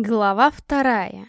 Глава вторая.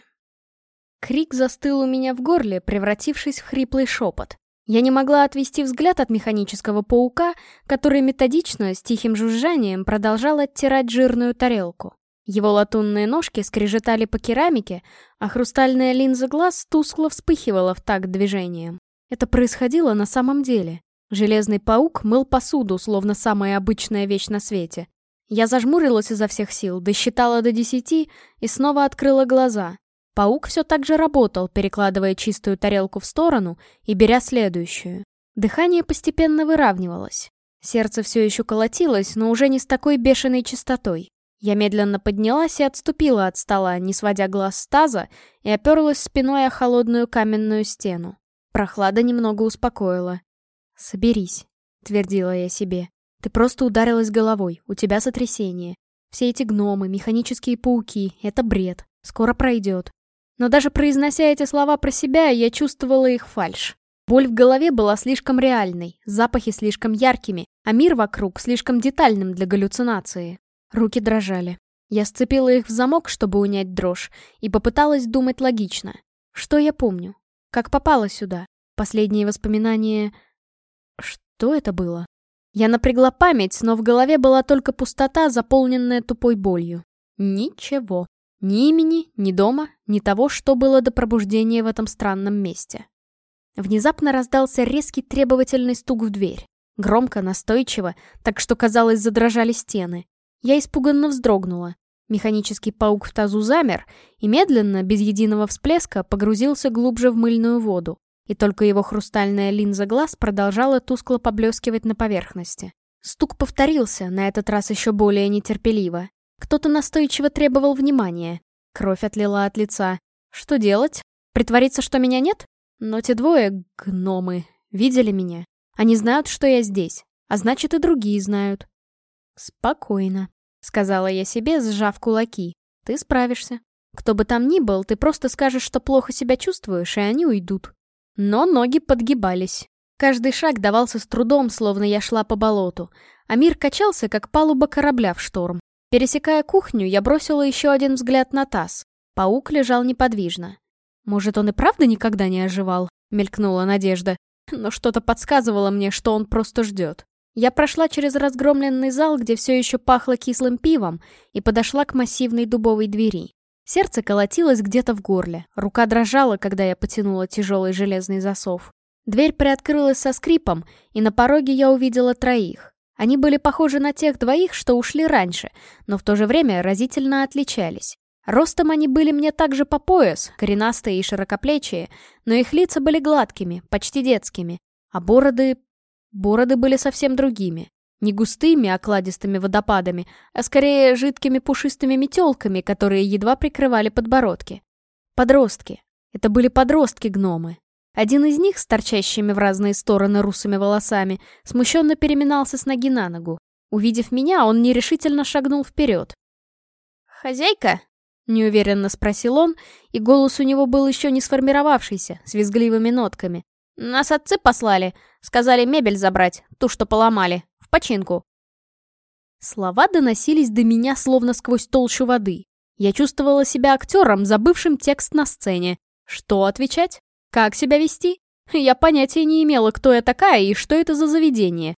Крик застыл у меня в горле, превратившись в хриплый шепот. Я не могла отвести взгляд от механического паука, который методично, с тихим жужжанием, продолжал оттирать жирную тарелку. Его латунные ножки скрежетали по керамике, а хрустальная линза глаз тускло вспыхивала в такт движением. Это происходило на самом деле. Железный паук мыл посуду, словно самая обычная вещь на свете. Я зажмурилась изо всех сил, досчитала до десяти и снова открыла глаза. Паук все так же работал, перекладывая чистую тарелку в сторону и беря следующую. Дыхание постепенно выравнивалось. Сердце все еще колотилось, но уже не с такой бешеной частотой. Я медленно поднялась и отступила от стола, не сводя глаз с таза, и оперлась спиной о холодную каменную стену. Прохлада немного успокоила. «Соберись», — твердила я себе. Ты просто ударилась головой, у тебя сотрясение. Все эти гномы, механические пауки — это бред. Скоро пройдет. Но даже произнося эти слова про себя, я чувствовала их фальшь. Боль в голове была слишком реальной, запахи слишком яркими, а мир вокруг слишком детальным для галлюцинации. Руки дрожали. Я сцепила их в замок, чтобы унять дрожь, и попыталась думать логично. Что я помню? Как попала сюда? Последние воспоминания... Что это было? Я напрягла память, но в голове была только пустота, заполненная тупой болью. Ничего. Ни имени, ни дома, ни того, что было до пробуждения в этом странном месте. Внезапно раздался резкий требовательный стук в дверь. Громко, настойчиво, так что, казалось, задрожали стены. Я испуганно вздрогнула. Механический паук в тазу замер и медленно, без единого всплеска, погрузился глубже в мыльную воду и только его хрустальная линза глаз продолжала тускло поблескивать на поверхности. Стук повторился, на этот раз еще более нетерпеливо. Кто-то настойчиво требовал внимания. Кровь отлила от лица. Что делать? Притвориться, что меня нет? Но те двое, гномы, видели меня. Они знают, что я здесь. А значит, и другие знают. «Спокойно», — сказала я себе, сжав кулаки. «Ты справишься. Кто бы там ни был, ты просто скажешь, что плохо себя чувствуешь, и они уйдут. Но ноги подгибались. Каждый шаг давался с трудом, словно я шла по болоту, а мир качался, как палуба корабля в шторм. Пересекая кухню, я бросила еще один взгляд на таз. Паук лежал неподвижно. «Может, он и правда никогда не оживал?» — мелькнула надежда. Но что-то подсказывало мне, что он просто ждет. Я прошла через разгромленный зал, где все еще пахло кислым пивом, и подошла к массивной дубовой двери. Сердце колотилось где-то в горле, рука дрожала, когда я потянула тяжелый железный засов. Дверь приоткрылась со скрипом, и на пороге я увидела троих. Они были похожи на тех двоих, что ушли раньше, но в то же время разительно отличались. Ростом они были мне также по пояс, коренастые и широкоплечие, но их лица были гладкими, почти детскими, а бороды... Бороды были совсем другими. Не густыми окладистыми водопадами, а скорее жидкими пушистыми метелками, которые едва прикрывали подбородки. Подростки. Это были подростки-гномы. Один из них, с торчащими в разные стороны русыми волосами, смущенно переминался с ноги на ногу. Увидев меня, он нерешительно шагнул вперед. «Хозяйка?» — неуверенно спросил он, и голос у него был еще не сформировавшийся, с визгливыми нотками. «Нас отцы послали. Сказали мебель забрать, ту, что поломали починку!» Слова доносились до меня словно сквозь толщу воды. Я чувствовала себя актером, забывшим текст на сцене. Что отвечать? Как себя вести? Я понятия не имела, кто я такая и что это за заведение.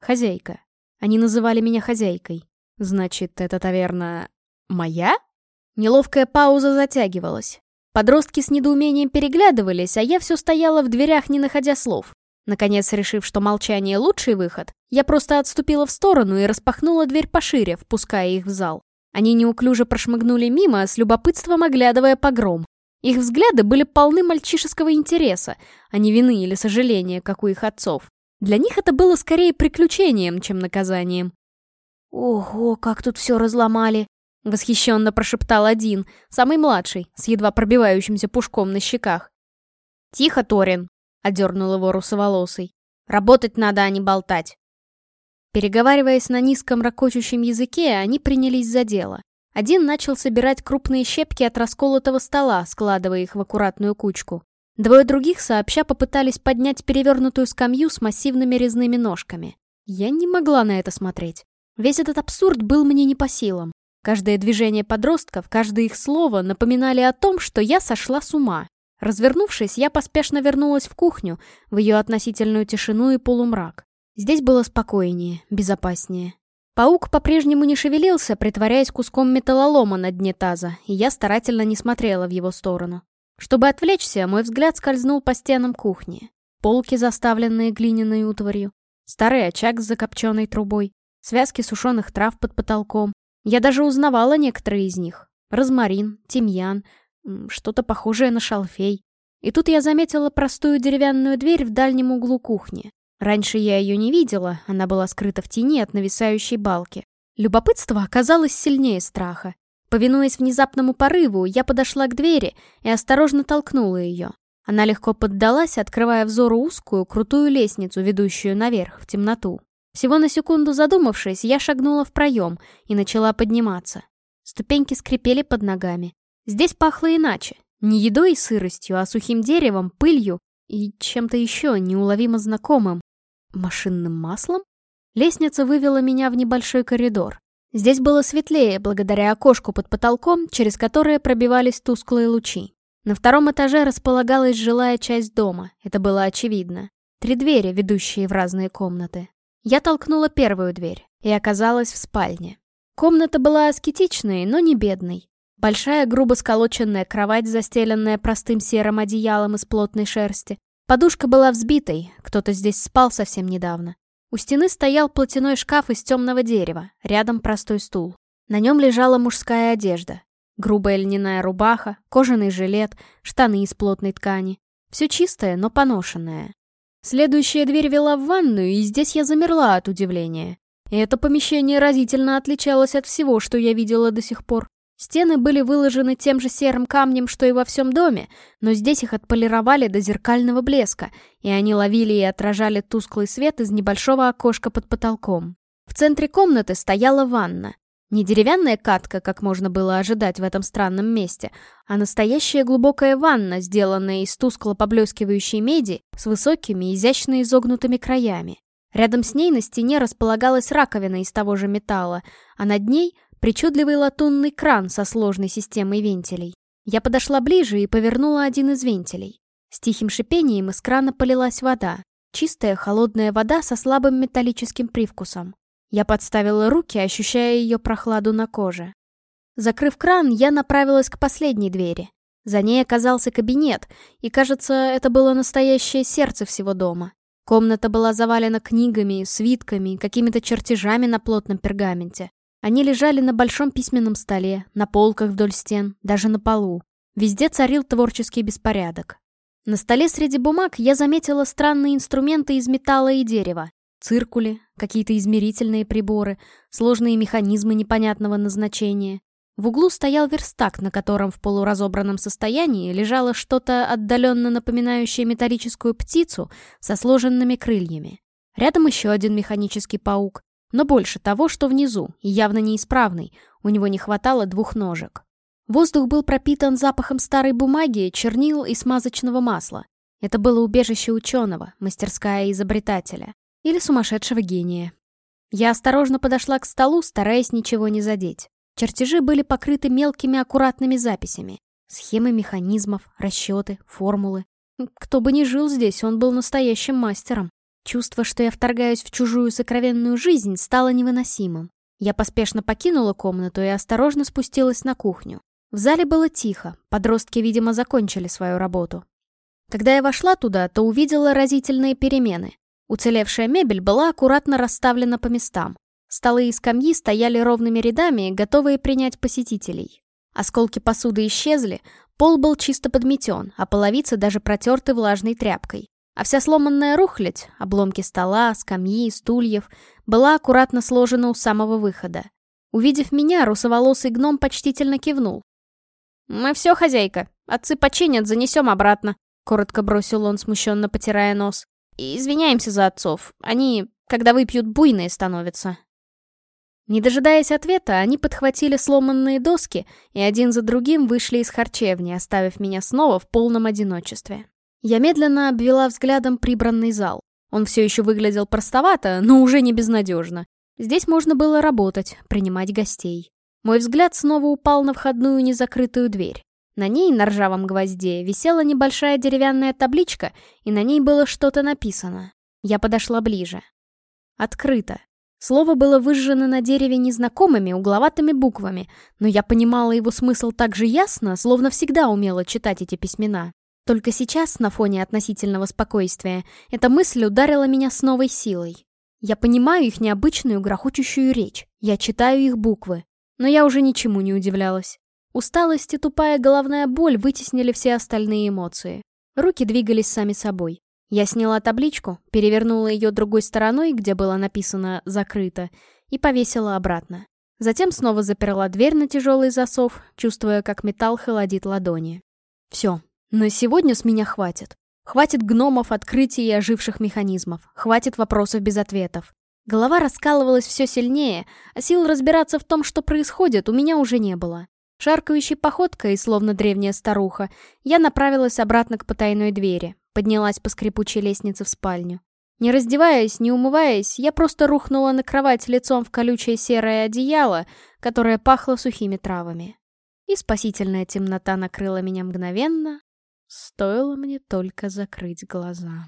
Хозяйка. Они называли меня хозяйкой. Значит, это таверна... моя? Неловкая пауза затягивалась. Подростки с недоумением переглядывались, а я все стояла в дверях, не находя слов. Наконец, решив, что молчание — лучший выход, я просто отступила в сторону и распахнула дверь пошире, впуская их в зал. Они неуклюже прошмыгнули мимо, с любопытством оглядывая погром. Их взгляды были полны мальчишеского интереса, а не вины или сожаления, как у их отцов. Для них это было скорее приключением, чем наказанием. «Ого, как тут все разломали!» — восхищенно прошептал один, самый младший, с едва пробивающимся пушком на щеках. «Тихо, Торин!» одернул его русоволосый. «Работать надо, а не болтать!» Переговариваясь на низком ракочущем языке, они принялись за дело. Один начал собирать крупные щепки от расколотого стола, складывая их в аккуратную кучку. Двое других сообща попытались поднять перевернутую скамью с массивными резными ножками. Я не могла на это смотреть. Весь этот абсурд был мне не по силам. Каждое движение подростков, каждое их слово напоминали о том, что я сошла с ума. Развернувшись, я поспешно вернулась в кухню, в ее относительную тишину и полумрак. Здесь было спокойнее, безопаснее. Паук по-прежнему не шевелился, притворяясь куском металлолома на дне таза, и я старательно не смотрела в его сторону. Чтобы отвлечься, мой взгляд скользнул по стенам кухни. Полки, заставленные глиняной утварью, старый очаг с закопченной трубой, связки сушеных трав под потолком. Я даже узнавала некоторые из них. Розмарин, тимьян, что-то похожее на шалфей. И тут я заметила простую деревянную дверь в дальнем углу кухни. Раньше я ее не видела, она была скрыта в тени от нависающей балки. Любопытство оказалось сильнее страха. Повинуясь внезапному порыву, я подошла к двери и осторожно толкнула ее. Она легко поддалась, открывая взору узкую, крутую лестницу, ведущую наверх, в темноту. Всего на секунду задумавшись, я шагнула в проем и начала подниматься. Ступеньки скрипели под ногами. Здесь пахло иначе. Не едой и сыростью, а сухим деревом, пылью и чем-то еще неуловимо знакомым. Машинным маслом? Лестница вывела меня в небольшой коридор. Здесь было светлее, благодаря окошку под потолком, через которое пробивались тусклые лучи. На втором этаже располагалась жилая часть дома, это было очевидно. Три двери, ведущие в разные комнаты. Я толкнула первую дверь и оказалась в спальне. Комната была аскетичной, но не бедной. Большая грубо сколоченная кровать, застеленная простым серым одеялом из плотной шерсти, Подушка была взбитой, кто-то здесь спал совсем недавно. У стены стоял платяной шкаф из темного дерева, рядом простой стул. На нем лежала мужская одежда. Грубая льняная рубаха, кожаный жилет, штаны из плотной ткани. Все чистое, но поношенное. Следующая дверь вела в ванную, и здесь я замерла от удивления. Это помещение разительно отличалось от всего, что я видела до сих пор. Стены были выложены тем же серым камнем, что и во всем доме, но здесь их отполировали до зеркального блеска, и они ловили и отражали тусклый свет из небольшого окошка под потолком. В центре комнаты стояла ванна. Не деревянная катка, как можно было ожидать в этом странном месте, а настоящая глубокая ванна, сделанная из тускло поблескивающей меди с высокими, изящно изогнутыми краями. Рядом с ней на стене располагалась раковина из того же металла, а над ней Причудливый латунный кран со сложной системой вентилей. Я подошла ближе и повернула один из вентилей. С тихим шипением из крана полилась вода. Чистая холодная вода со слабым металлическим привкусом. Я подставила руки, ощущая ее прохладу на коже. Закрыв кран, я направилась к последней двери. За ней оказался кабинет, и, кажется, это было настоящее сердце всего дома. Комната была завалена книгами, свитками, какими-то чертежами на плотном пергаменте. Они лежали на большом письменном столе, на полках вдоль стен, даже на полу. Везде царил творческий беспорядок. На столе среди бумаг я заметила странные инструменты из металла и дерева. Циркули, какие-то измерительные приборы, сложные механизмы непонятного назначения. В углу стоял верстак, на котором в полуразобранном состоянии лежало что-то отдаленно напоминающее металлическую птицу со сложенными крыльями. Рядом еще один механический паук, но больше того, что внизу, и явно неисправный, у него не хватало двух ножек. Воздух был пропитан запахом старой бумаги, чернил и смазочного масла. Это было убежище ученого, мастерская изобретателя. Или сумасшедшего гения. Я осторожно подошла к столу, стараясь ничего не задеть. Чертежи были покрыты мелкими аккуратными записями. Схемы механизмов, расчеты, формулы. Кто бы ни жил здесь, он был настоящим мастером. Чувство, что я вторгаюсь в чужую сокровенную жизнь, стало невыносимым. Я поспешно покинула комнату и осторожно спустилась на кухню. В зале было тихо, подростки, видимо, закончили свою работу. Когда я вошла туда, то увидела разительные перемены. Уцелевшая мебель была аккуратно расставлена по местам. Столы и скамьи стояли ровными рядами, готовые принять посетителей. Осколки посуды исчезли, пол был чисто подметен, а половицы даже протерты влажной тряпкой. А вся сломанная рухлядь, обломки стола, скамьи, стульев, была аккуратно сложена у самого выхода. Увидев меня, русоволосый гном почтительно кивнул. «Мы все, хозяйка. Отцы починят, занесем обратно», — коротко бросил он, смущенно потирая нос. «И извиняемся за отцов. Они, когда выпьют, буйные становятся». Не дожидаясь ответа, они подхватили сломанные доски и один за другим вышли из харчевни, оставив меня снова в полном одиночестве. Я медленно обвела взглядом прибранный зал. Он все еще выглядел простовато, но уже не безнадежно. Здесь можно было работать, принимать гостей. Мой взгляд снова упал на входную незакрытую дверь. На ней, на ржавом гвозде, висела небольшая деревянная табличка, и на ней было что-то написано. Я подошла ближе. Открыто. Слово было выжжено на дереве незнакомыми, угловатыми буквами, но я понимала его смысл так же ясно, словно всегда умела читать эти письмена. Только сейчас, на фоне относительного спокойствия, эта мысль ударила меня с новой силой. Я понимаю их необычную грохочущую речь, я читаю их буквы, но я уже ничему не удивлялась. Усталость и тупая головная боль вытеснили все остальные эмоции. Руки двигались сами собой. Я сняла табличку, перевернула ее другой стороной, где было написано «закрыто», и повесила обратно. Затем снова заперла дверь на тяжелый засов, чувствуя, как металл холодит ладони. Все, на сегодня с меня хватит. Хватит гномов, открытий и оживших механизмов. Хватит вопросов без ответов. Голова раскалывалась все сильнее, а сил разбираться в том, что происходит, у меня уже не было. Шаркающей походкой, словно древняя старуха, я направилась обратно к потайной двери, поднялась по скрипучей лестнице в спальню. Не раздеваясь, не умываясь, я просто рухнула на кровать лицом в колючее серое одеяло, которое пахло сухими травами. И спасительная темнота накрыла меня мгновенно, стоило мне только закрыть глаза.